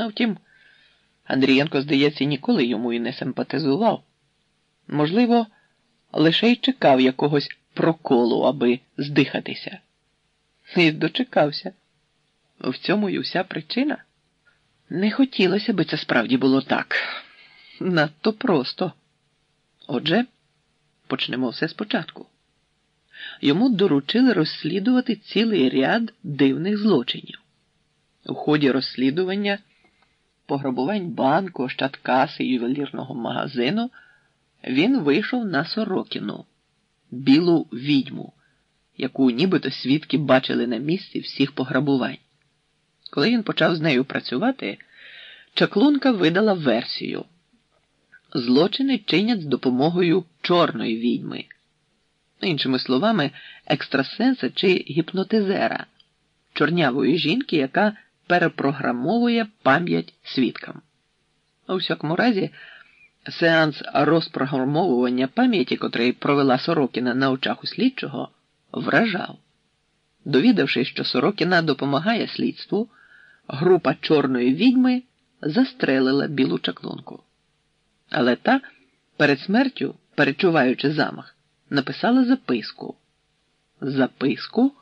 Ну, втім, Андрієнко, здається, ніколи йому і не симпатизував. Можливо, лише й чекав якогось проколу, аби здихатися. І дочекався. В цьому і вся причина. Не хотілося би це справді було так. Надто просто. Отже, почнемо все спочатку. Йому доручили розслідувати цілий ряд дивних злочинів. У ході розслідування пограбувань банку, щаткаси ювелірного магазину він вийшов на Сорокіну, білу відьму, яку нібито свідки бачили на місці всіх пограбувань. Коли він почав з нею працювати, чаклунка видала версію. Злочини чинять з допомогою чорної відьми, іншими словами, екстрасенса чи гіпнотизера, чорнявої жінки, яка перепрограмовує пам'ять свідкам. У всякому разі, сеанс розпрограмовування пам'яті, котрий провела Сорокіна на очах у слідчого, вражав. Довідавшись, що Сорокіна допомагає слідству, група чорної відьми застрелила білу чаклунку. Але та, перед смертю, перечуваючи замах, написала записку. Записку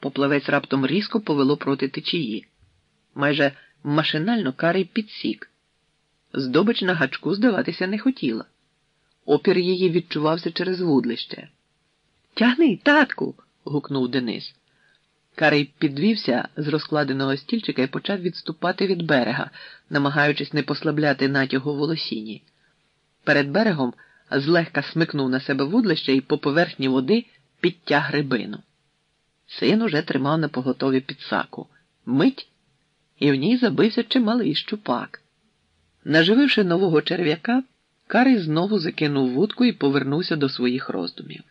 поплавець раптом різко повело проти течії. Майже машинально карий підсік. Здобич на гачку здаватися не хотіла. Опір її відчувався через вудлище. Тягни, татку. гукнув Денис. Карий підвівся з розкладеного стільчика і почав відступати від берега, намагаючись не послабляти натягу волосіні. Перед берегом злегка смикнув на себе вудлище і по поверхні води підтяг рибину. Син уже тримав на поготові підсаку. Мить, і в ній забився чималий щупак. Нажививши нового черв'яка, Карий знову закинув вудку і повернувся до своїх роздумів.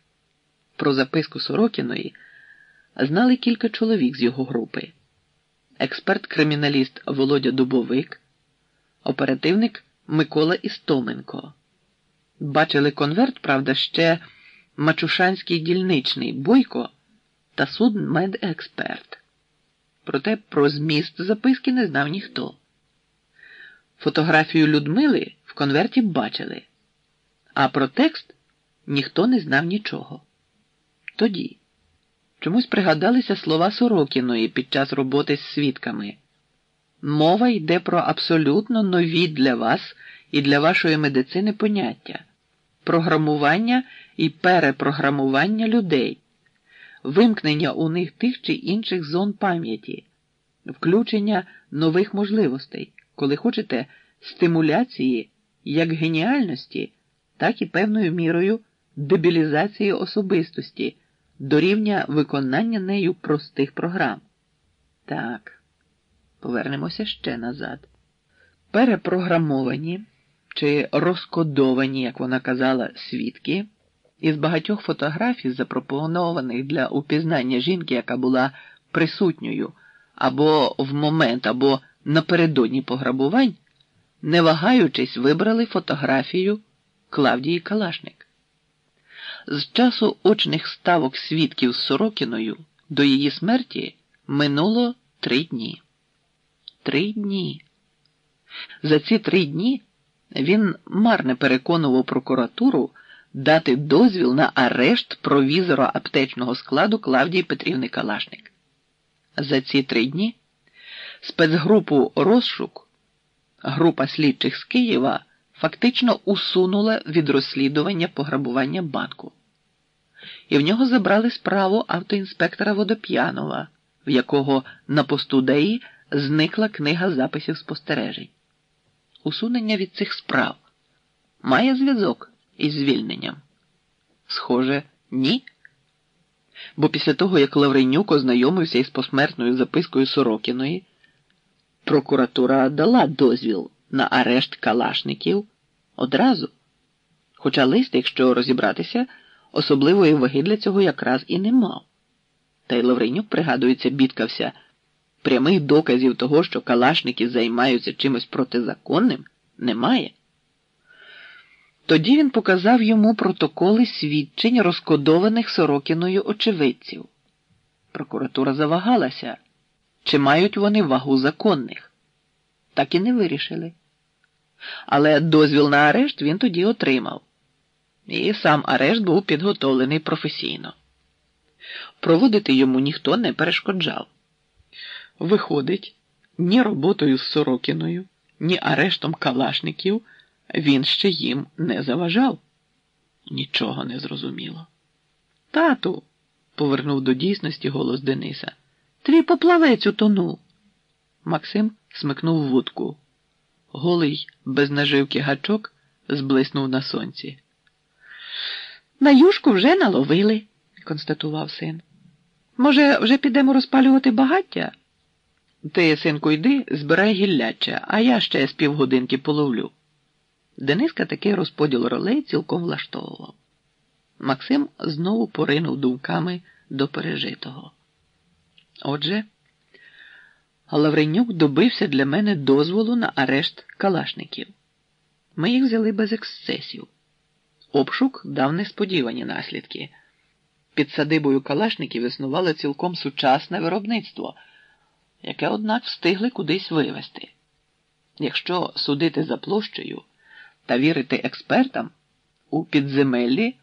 Про записку Сорокіної знали кілька чоловік з його групи: експерт-криміналіст Володя Дубовик, оперативник Микола Істоменко. Бачили конверт, правда, ще Мачушанський дільничний Бойко та судмедексперт. Проте про зміст записки не знав ніхто. Фотографію Людмили в конверті бачили, а про текст ніхто не знав нічого. Тоді чомусь пригадалися слова Сорокіної під час роботи з свідками. Мова йде про абсолютно нові для вас і для вашої медицини поняття програмування і перепрограмування людей, вимкнення у них тих чи інших зон пам'яті, включення нових можливостей, коли хочете, стимуляції як геніальності, так і певною мірою дебілізації особистості до рівня виконання нею простих програм. Так, повернемося ще назад. Перепрограмовані чи розкодовані, як вона казала, свідки, із багатьох фотографій, запропонованих для упізнання жінки, яка була присутньою або в момент, або напередодні пограбувань, не вагаючись, вибрали фотографію Клавдії Калашник. З часу очних ставок свідків з Сорокіною до її смерті минуло три дні. Три дні. За ці три дні він марне переконував прокуратуру дати дозвіл на арешт провізора аптечного складу Клавдії Петрівни Калашник. За ці три дні спецгрупу розшук, група слідчих з Києва фактично усунула від розслідування пограбування банку. І в нього забрали справу автоінспектора Водоп'янова, в якого на посту ДАІ зникла книга записів спостережень усунення від цих справ має зв'язок із звільненням? Схоже, ні. Бо після того, як Лавренюк ознайомився із посмертною запискою Сорокіної, прокуратура дала дозвіл на арешт калашників одразу. Хоча лист, якщо розібратися, особливої ваги для цього якраз і не мав. Та й Лавренюк, пригадується, бідкався. Прямих доказів того, що калашники займаються чимось протизаконним, немає. Тоді він показав йому протоколи свідчень, розкодованих Сорокіною очевидців. Прокуратура завагалася, чи мають вони вагу законних. так і не вирішили. Але дозвіл на арешт він тоді отримав. І сам арешт був підготовлений професійно. Проводити йому ніхто не перешкоджав. Виходить, ні роботою з Сорокіною, ні арештом калашників він ще їм не заважав. Нічого не зрозуміло. Тату, повернув до дійсності голос Дениса, твій поплавець утонув. Максим смикнув вудку. Голий, без наживки гачок зблиснув на сонці. На юшку вже наловили, констатував син. Може, вже підемо розпалювати багаття? Ти, синку, йди, збирай гілляча, а я ще з півгодинки половлю. Дениска такий розподіл ролей цілком влаштовував. Максим знову поринув думками до пережитого. Отже, Лавренюк добився для мене дозволу на арешт калашників. Ми їх взяли без ексцесів. Обшук дав несподівані наслідки. Під садибою калашників існувало цілком сучасне виробництво, яке, однак, встигли кудись вивезти. Якщо судити за площею та вірити експертам, у підземеллі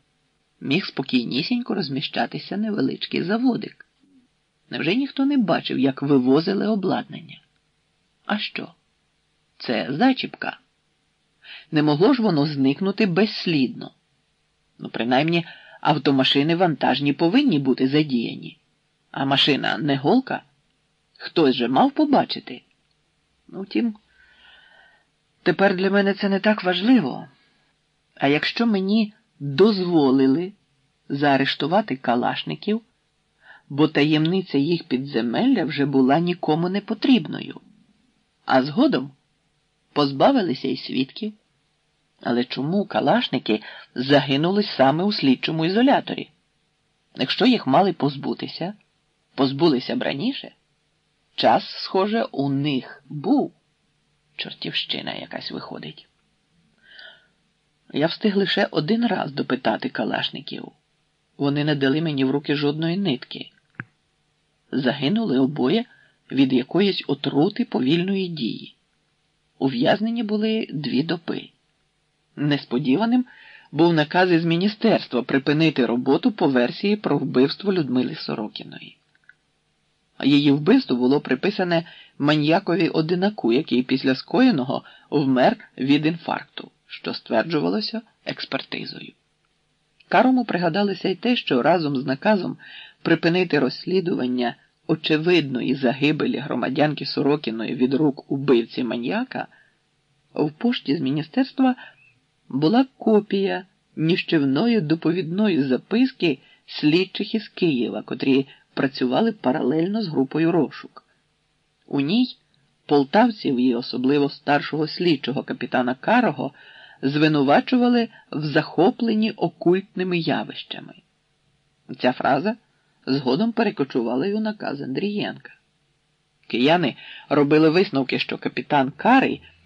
міг спокійнісінько розміщатися невеличкий заводик. Невже ніхто не бачив, як вивозили обладнання? А що? Це зачіпка. Не могло ж воно зникнути безслідно. Ну, принаймні, автомашини вантажні повинні бути задіяні. А машина не голка? Хтось же мав побачити. Ну, втім, тепер для мене це не так важливо. А якщо мені дозволили заарештувати калашників, бо таємниця їх підземелля вже була нікому не потрібною, а згодом позбавилися й свідків. Але чому калашники загинули саме у слідчому ізоляторі? Якщо їх мали позбутися, позбулися б раніше, час, схоже, у них був. Чортівщина якась виходить. Я встиг лише один раз допитати калашників. Вони не дали мені в руки жодної нитки. Загинули обоє від якоїсь отрути повільної дії. Ув'язнені були дві доби. Несподіваним був наказ із міністерства припинити роботу по версії про вбивство Людмили Сорокіної. Її вбивство було приписане маньякові одинаку, який після скоєного вмер від інфаркту, що стверджувалося експертизою. Карому пригадалося й те, що разом з наказом припинити розслідування очевидної загибелі громадянки Сорокіної від рук убивці маньяка в пошті з міністерства була копія ніщівної доповідної записки слідчих із Києва, котрі працювали паралельно з групою розшук. У ній полтавців і особливо старшого слідчого капітана Карого звинувачували в захопленні окультними явищами. Ця фраза згодом перекочувала й у наказ Андрієнка. Кияни робили висновки, що капітан Карий –